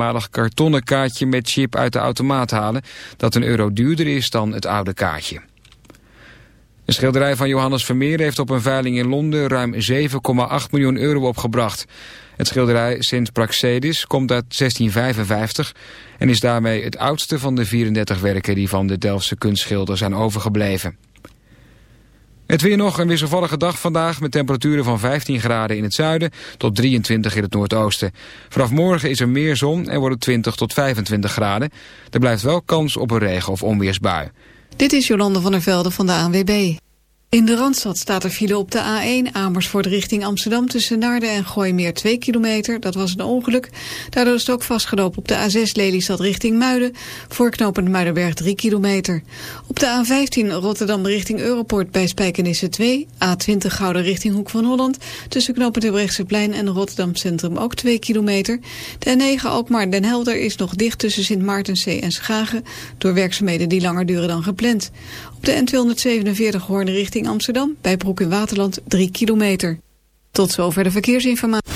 malig kartonnen kaartje met chip uit de automaat halen... dat een euro duurder is dan het oude kaartje. Een schilderij van Johannes Vermeer heeft op een veiling in Londen... ruim 7,8 miljoen euro opgebracht. Het schilderij Sint Praxedis komt uit 1655... en is daarmee het oudste van de 34 werken... die van de Delftse kunstschilder zijn overgebleven. Het weer nog een wisselvallige dag vandaag met temperaturen van 15 graden in het zuiden tot 23 in het noordoosten. Vanaf morgen is er meer zon en wordt het 20 tot 25 graden. Er blijft wel kans op een regen- of onweersbui. Dit is Jolande van der Velde van de ANWB. In de Randstad staat er file op de A1 Amersfoort richting Amsterdam... tussen Naarden en Gooimeer 2 kilometer. Dat was een ongeluk. Daardoor is het ook vastgelopen op de A6 Lelystad richting Muiden... voor knooppunt Muidenberg 3 kilometer. Op de A15 Rotterdam richting Europort bij Spijkenisse 2... A20 Gouden richting Hoek van Holland... tussen knooppunt plein en Rotterdam Centrum ook 2 kilometer. De A9 Alkmaar Den Helder is nog dicht tussen Sint Maartenzee en Schagen... door werkzaamheden die langer duren dan gepland. Op de N247 Hoorn richting Amsterdam bij Broek in Waterland 3 kilometer. Tot zover de verkeersinformatie.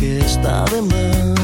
Que está de más.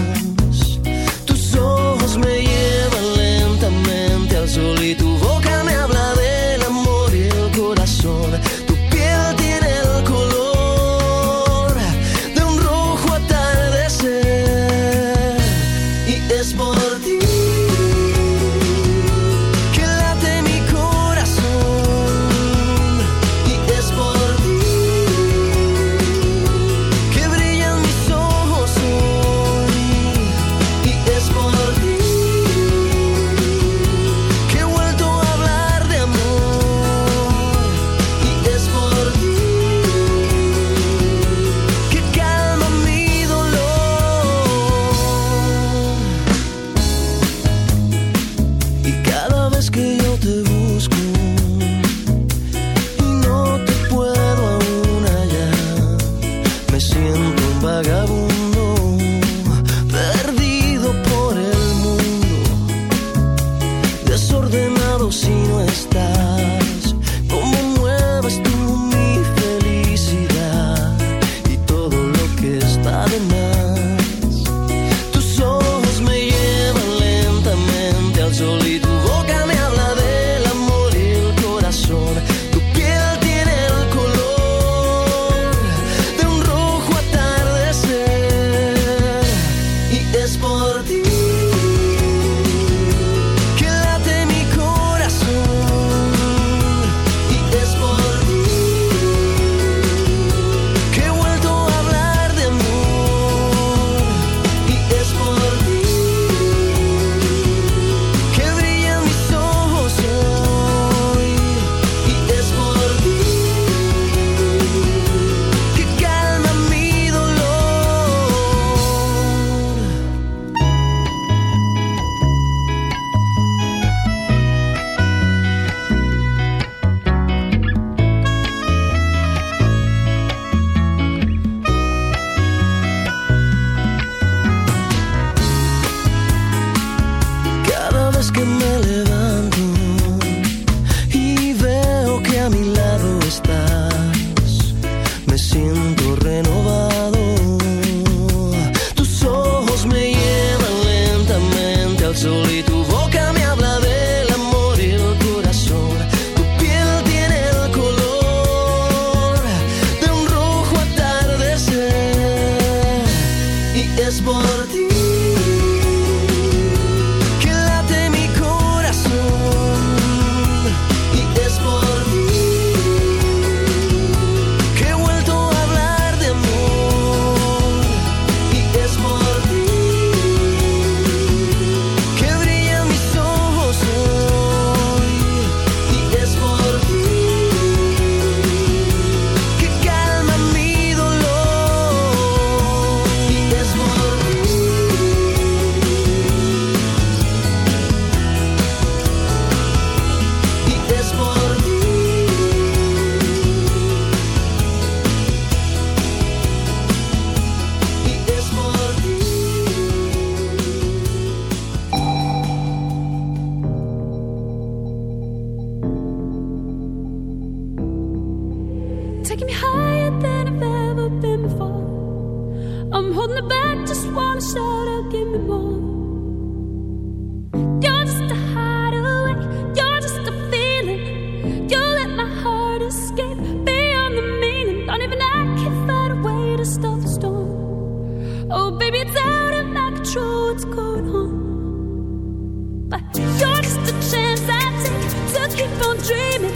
Of the storm. Oh, baby, it's out of my control. What's going on? But you're just a chance I take to keep on dreaming.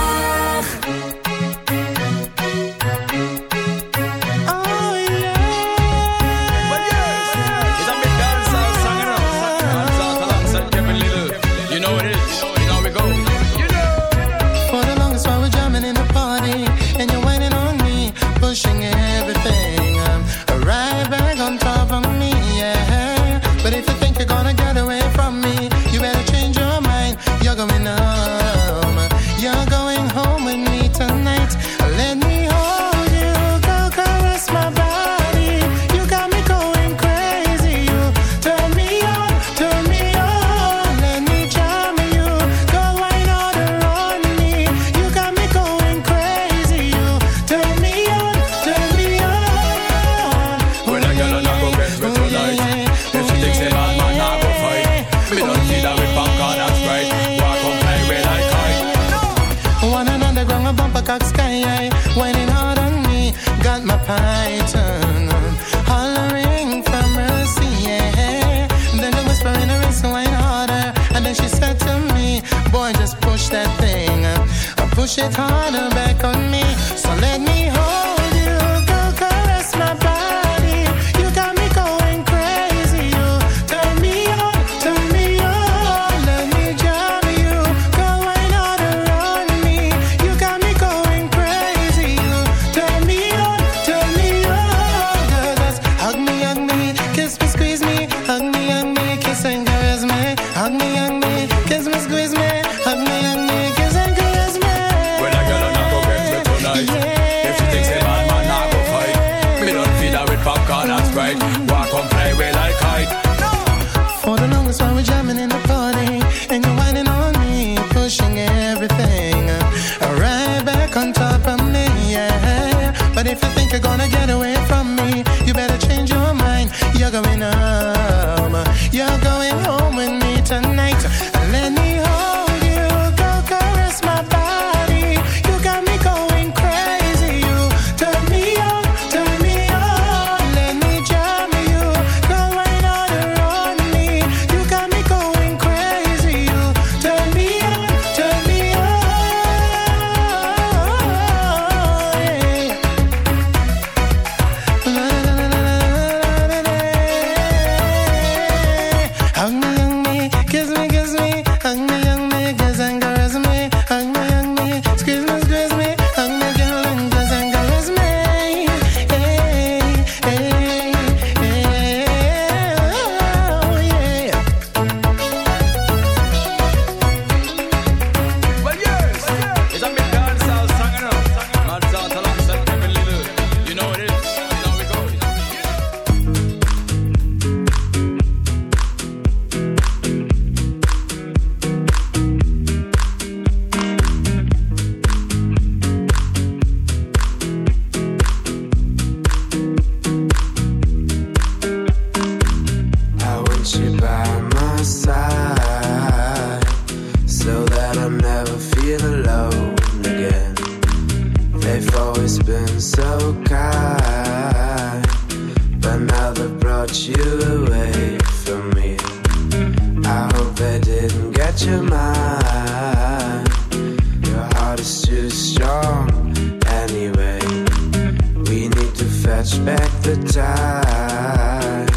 fetch back the time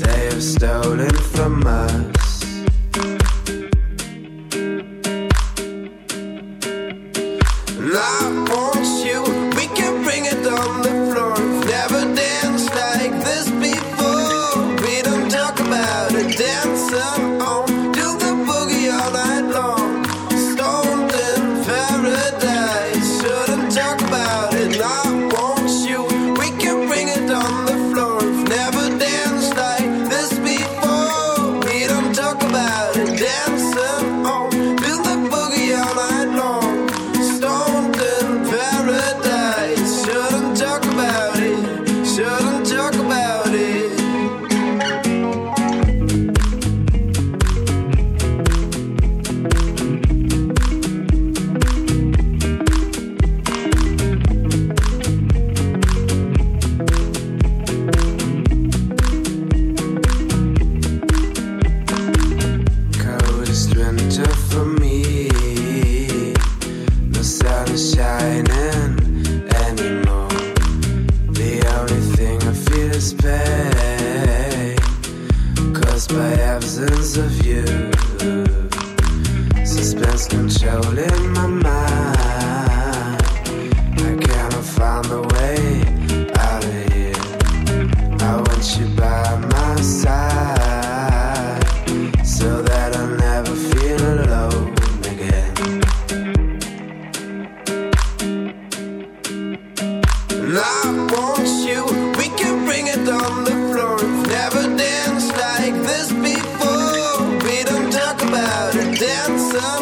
they have stolen from us. dance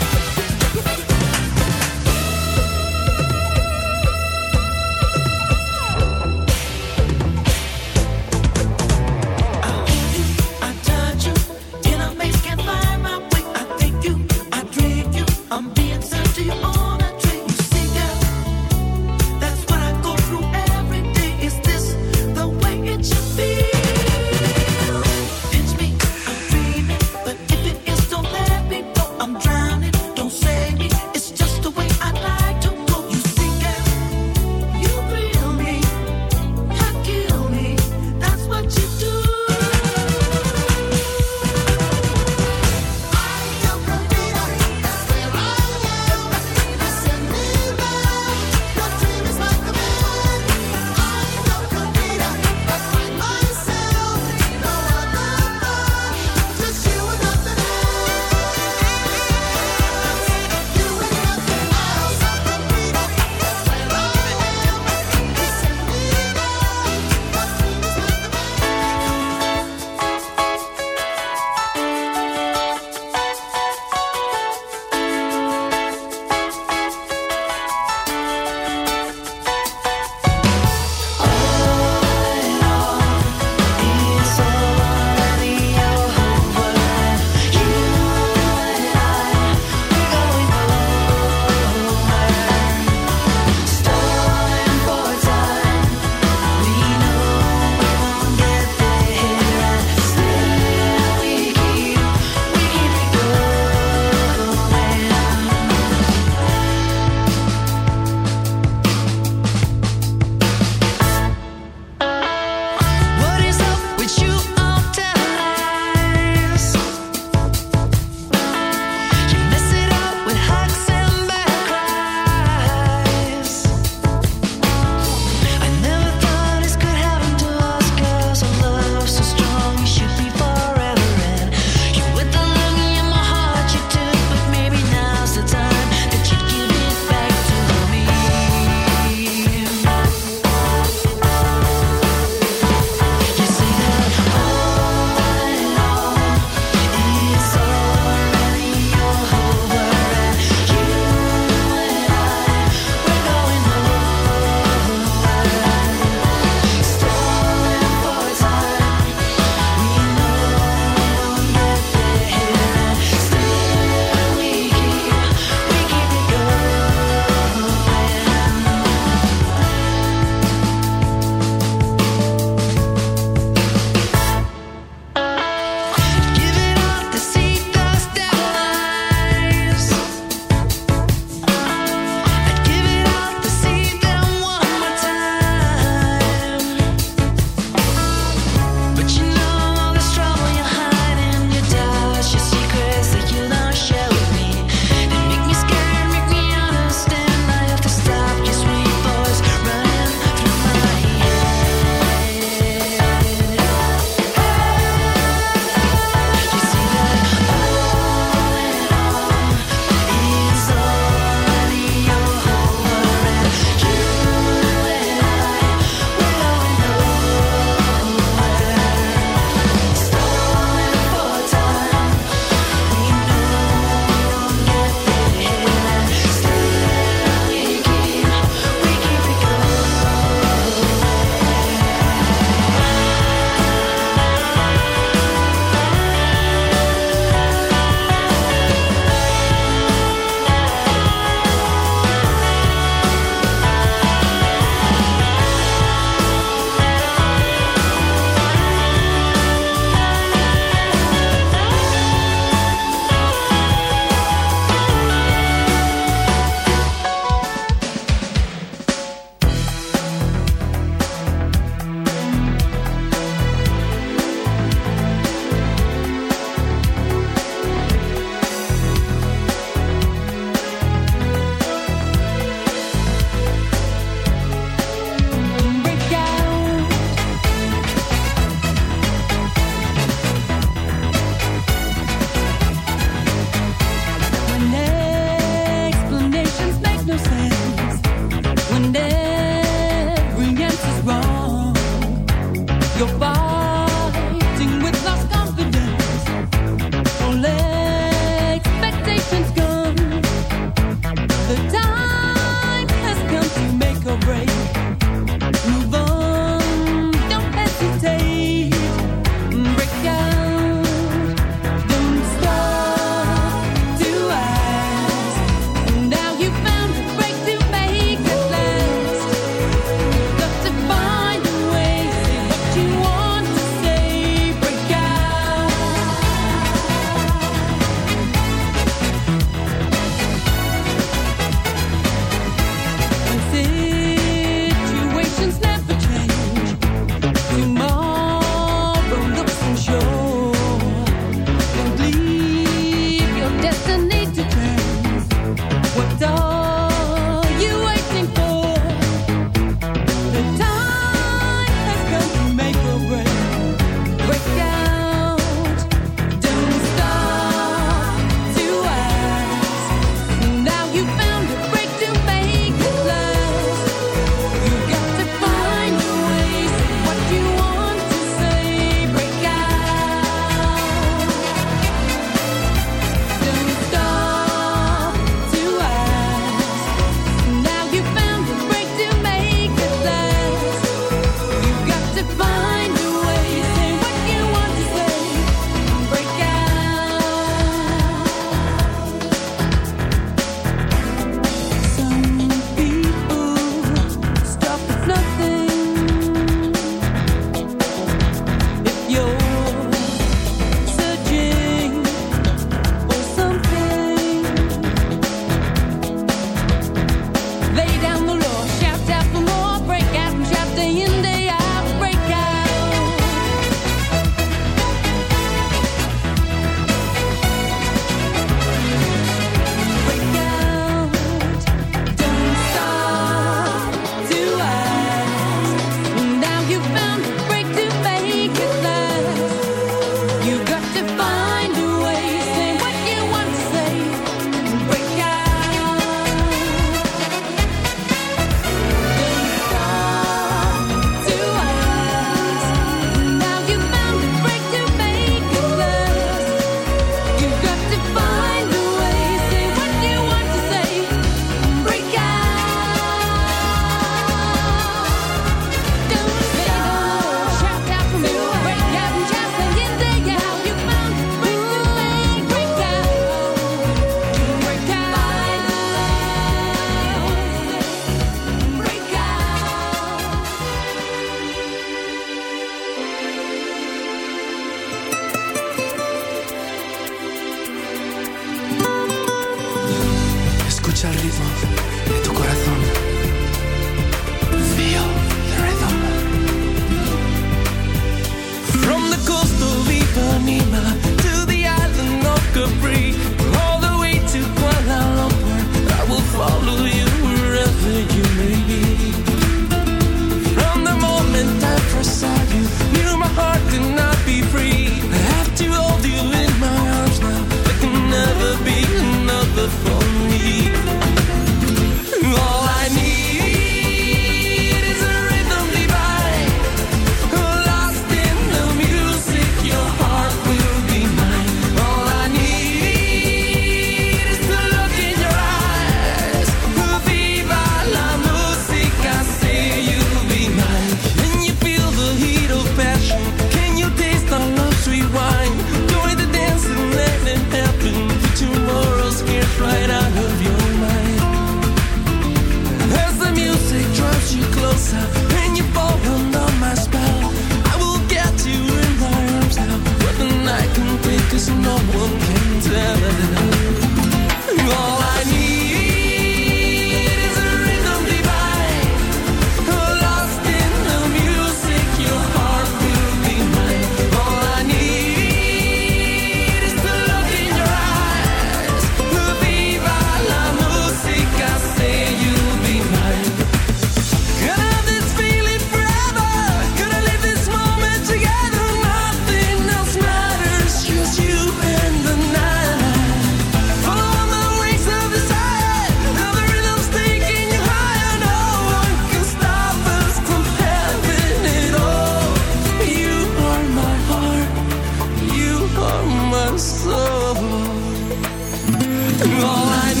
All I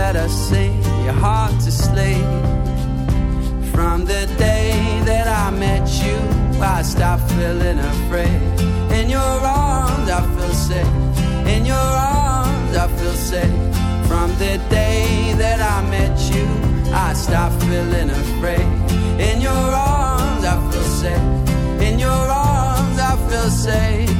Let us sing your heart to sleep. From the day that I met you, I stopped feeling afraid. In your arms, I feel safe. In your arms, I feel safe. From the day that I met you, I stopped feeling afraid. In your arms, I feel safe. In your arms, I feel safe.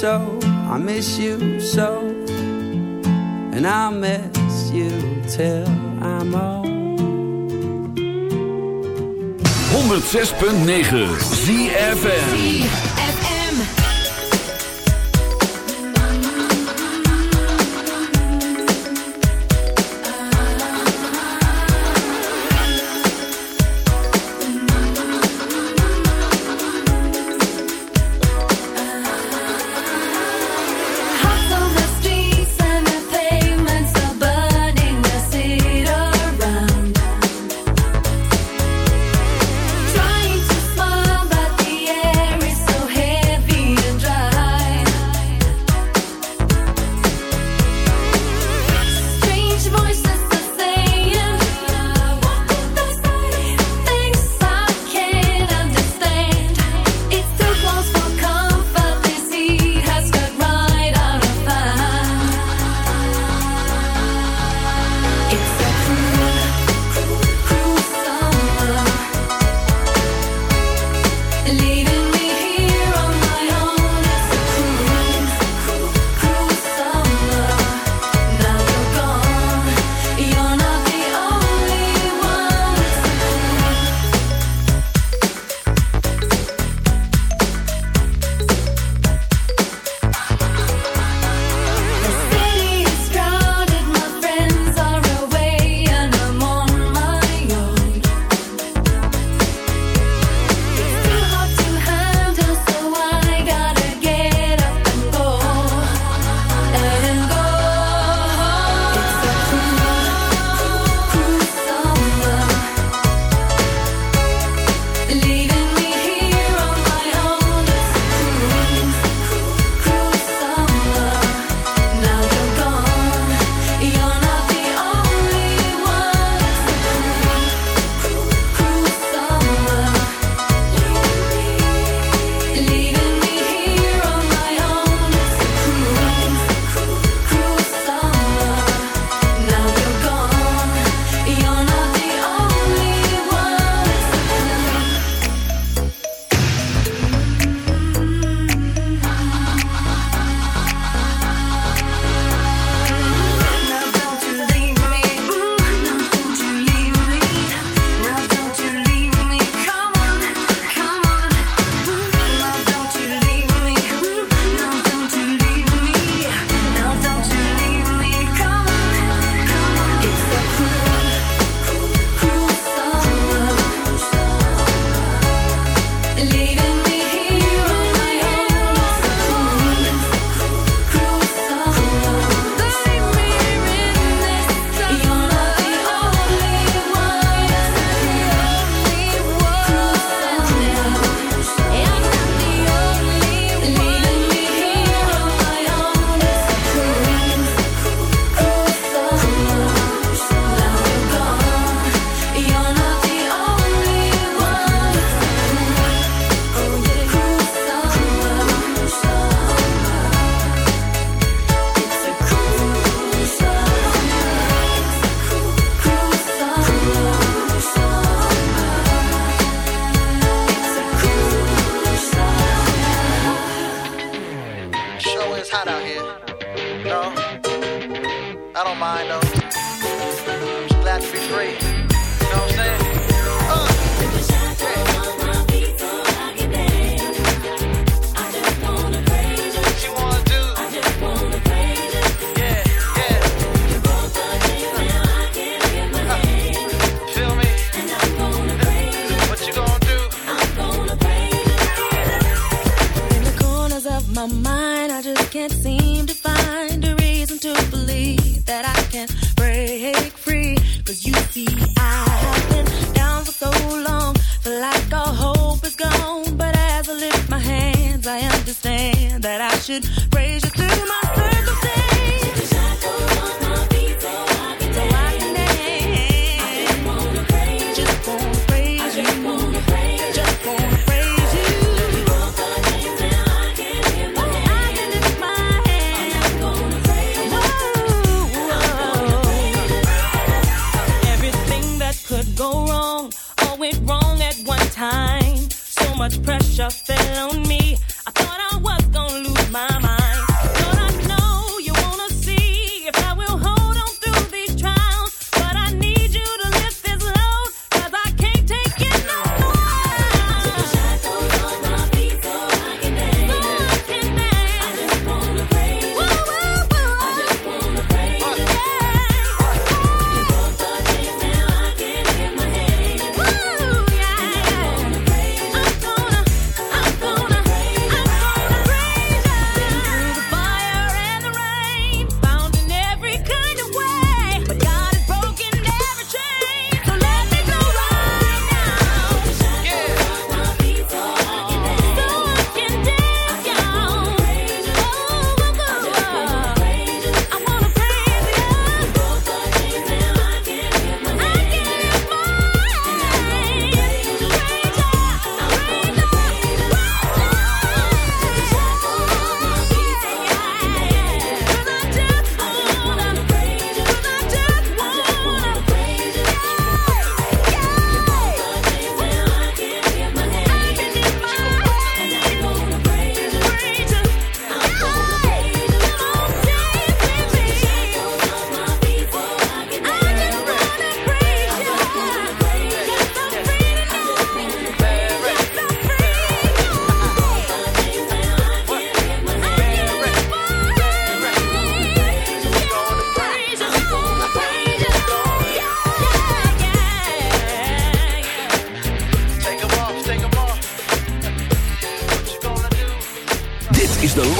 so. I miss you so. And I'll miss you till I'm old. 106.9 ZFM.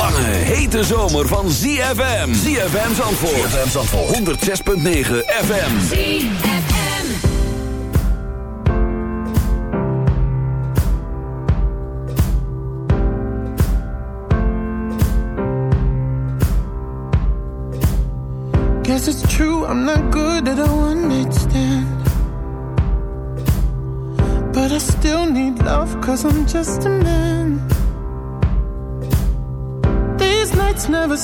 lange, hete zomer van ZFM. ZFM Zandvoort. ZFM Zandvoort. 106.9 FM. ZFM. Guess it's true, I'm not good at a one-night stand. But I still need love, cause I'm just a man.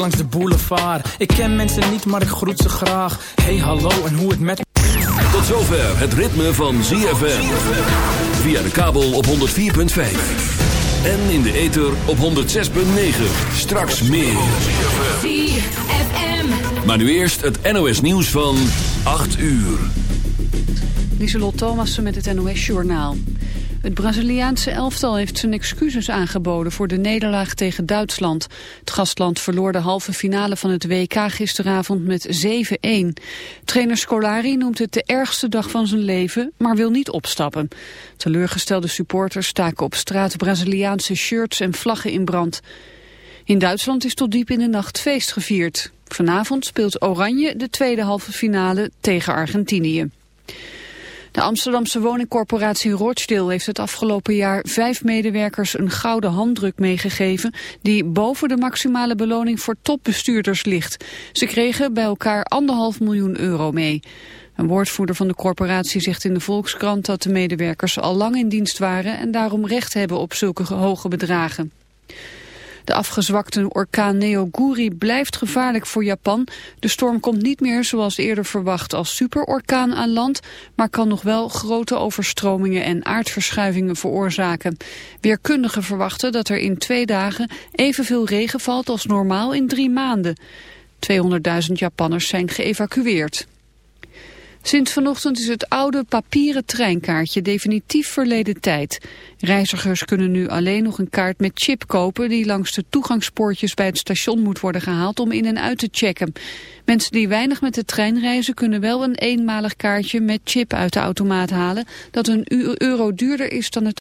langs de boulevard. Ik ken mensen niet, maar ik groet ze graag. Hey hallo en hoe het met... Tot zover het ritme van ZFM. Via de kabel op 104.5. En in de ether op 106.9. Straks meer. ZFM. Maar nu eerst het NOS nieuws van 8 uur. Lieselot Thomassen met het NOS-journaal. Het Braziliaanse elftal heeft zijn excuses aangeboden voor de nederlaag tegen Duitsland. Het gastland verloor de halve finale van het WK gisteravond met 7-1. Trainer Scolari noemt het de ergste dag van zijn leven, maar wil niet opstappen. Teleurgestelde supporters staken op straat Braziliaanse shirts en vlaggen in brand. In Duitsland is tot diep in de nacht feest gevierd. Vanavond speelt Oranje de tweede halve finale tegen Argentinië. De Amsterdamse woningcorporatie Rochdale heeft het afgelopen jaar vijf medewerkers een gouden handdruk meegegeven die boven de maximale beloning voor topbestuurders ligt. Ze kregen bij elkaar anderhalf miljoen euro mee. Een woordvoerder van de corporatie zegt in de Volkskrant dat de medewerkers al lang in dienst waren en daarom recht hebben op zulke hoge bedragen. De afgezwakte orkaan Neoguri blijft gevaarlijk voor Japan. De storm komt niet meer zoals eerder verwacht als superorkaan aan land, maar kan nog wel grote overstromingen en aardverschuivingen veroorzaken. Weerkundigen verwachten dat er in twee dagen evenveel regen valt als normaal in drie maanden. 200.000 Japanners zijn geëvacueerd. Sinds vanochtend is het oude papieren treinkaartje definitief verleden tijd. Reizigers kunnen nu alleen nog een kaart met chip kopen... die langs de toegangspoortjes bij het station moet worden gehaald om in en uit te checken. Mensen die weinig met de trein reizen kunnen wel een eenmalig kaartje met chip uit de automaat halen... dat een euro duurder is dan het